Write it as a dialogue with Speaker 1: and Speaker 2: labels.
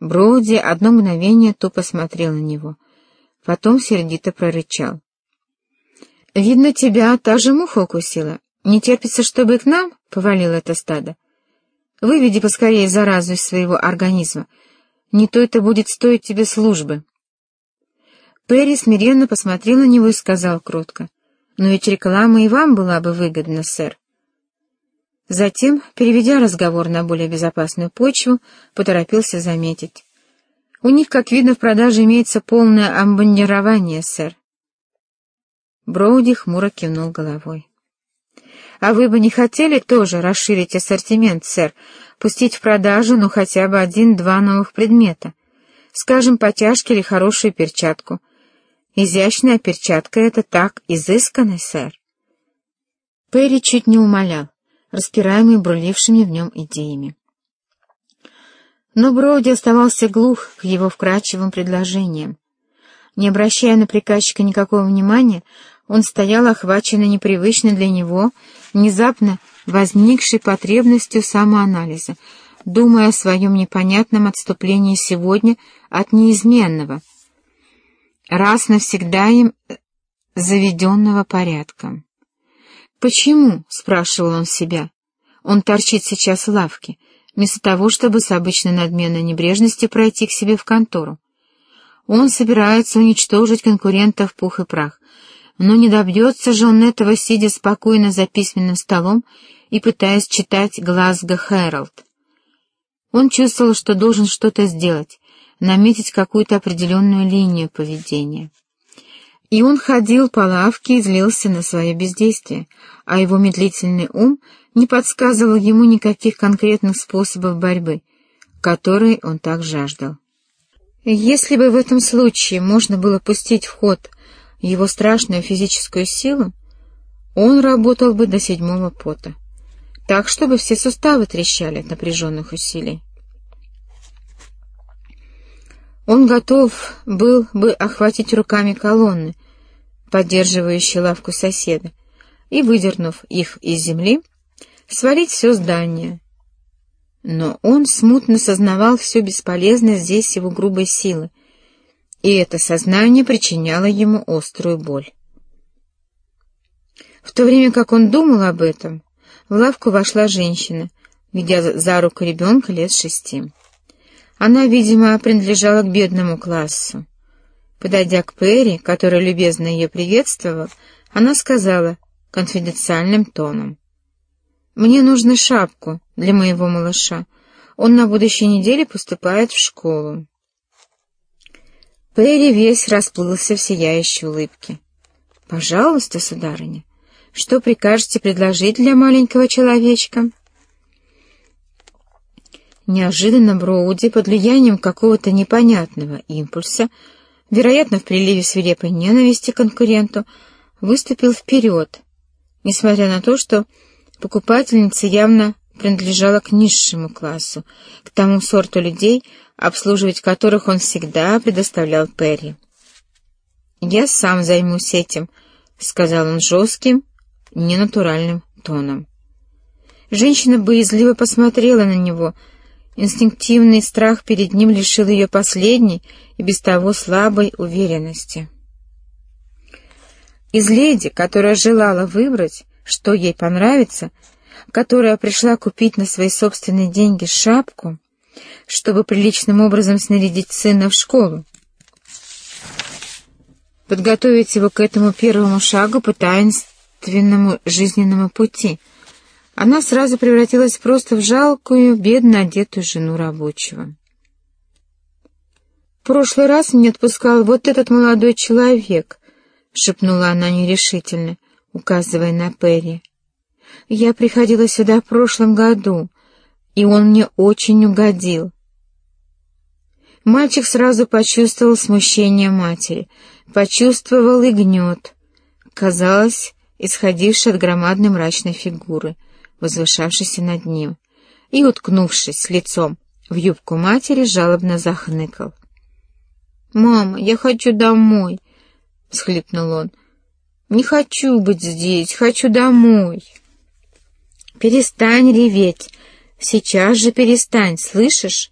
Speaker 1: Броуди одно мгновение тупо смотрел на него, потом сердито прорычал. «Видно, тебя та же муха укусила. Не терпится, чтобы и к нам повалило это стадо. Выведи поскорее заразу из своего организма. Не то это будет стоить тебе службы». Перри смиренно посмотрел на него и сказал кротко. «Но ведь реклама и вам была бы выгодна, сэр». Затем, переведя разговор на более безопасную почву, поторопился заметить. «У них, как видно, в продаже имеется полное амбандирование, сэр». Броуди хмуро кивнул головой. «А вы бы не хотели тоже расширить ассортимент, сэр, пустить в продажу, ну, хотя бы один-два новых предмета? Скажем, потяжки или хорошую перчатку. Изящная перчатка — это так изысканно, сэр». Перри чуть не умолял распираемый брулившими в нем идеями. Но Броуди оставался глух к его вкрадчивым предложениям. Не обращая на приказчика никакого внимания, он стоял охваченный непривычной для него, внезапно возникшей потребностью самоанализа, думая о своем непонятном отступлении сегодня от неизменного, раз навсегда им заведенного порядка. «Почему?» — спрашивал он себя. «Он торчит сейчас в лавке, вместо того, чтобы с обычной надменной небрежностью пройти к себе в контору. Он собирается уничтожить конкурентов пух и прах, но не добьется же он этого, сидя спокойно за письменным столом и пытаясь читать «Глазго Хэролд». Он чувствовал, что должен что-то сделать, наметить какую-то определенную линию поведения. И он ходил по лавке и злился на свое бездействие, а его медлительный ум не подсказывал ему никаких конкретных способов борьбы, которые он так жаждал. Если бы в этом случае можно было пустить в ход его страшную физическую силу, он работал бы до седьмого пота, так, чтобы все суставы трещали от напряженных усилий. Он готов был бы охватить руками колонны, поддерживающие лавку соседа, и, выдернув их из земли, свалить все здание. Но он смутно сознавал всю бесполезность здесь его грубой силы, и это сознание причиняло ему острую боль. В то время как он думал об этом, в лавку вошла женщина, ведя за руку ребенка лет шести. Она, видимо, принадлежала к бедному классу. Подойдя к Перри, который любезно ее приветствовал, она сказала конфиденциальным тоном. «Мне нужна шапку для моего малыша. Он на будущей неделе поступает в школу». Перри весь расплылся в сияющей улыбке. «Пожалуйста, сударыня, что прикажете предложить для маленького человечка?» Неожиданно Броуди под влиянием какого-то непонятного импульса, вероятно, в приливе свирепой ненависти к конкуренту, выступил вперед, несмотря на то, что покупательница явно принадлежала к низшему классу, к тому сорту людей, обслуживать которых он всегда предоставлял Перри. «Я сам займусь этим», — сказал он жестким, ненатуральным тоном. Женщина боязливо посмотрела на него — Инстинктивный страх перед ним лишил ее последней и без того слабой уверенности. Из леди, которая желала выбрать, что ей понравится, которая пришла купить на свои собственные деньги шапку, чтобы приличным образом снарядить сына в школу, подготовить его к этому первому шагу по таинственному жизненному пути — она сразу превратилась просто в жалкую, бедно одетую жену рабочего. «В прошлый раз не отпускал вот этот молодой человек», — шепнула она нерешительно, указывая на Перри. «Я приходила сюда в прошлом году, и он мне очень угодил». Мальчик сразу почувствовал смущение матери, почувствовал и гнет, казалось, исходивший от громадной мрачной фигуры — возвышавшийся над ним, и, уткнувшись лицом в юбку матери, жалобно захныкал. «Мама, я хочу домой!» — всхлипнул он. «Не хочу быть здесь, хочу домой!» «Перестань реветь! Сейчас же перестань, слышишь?»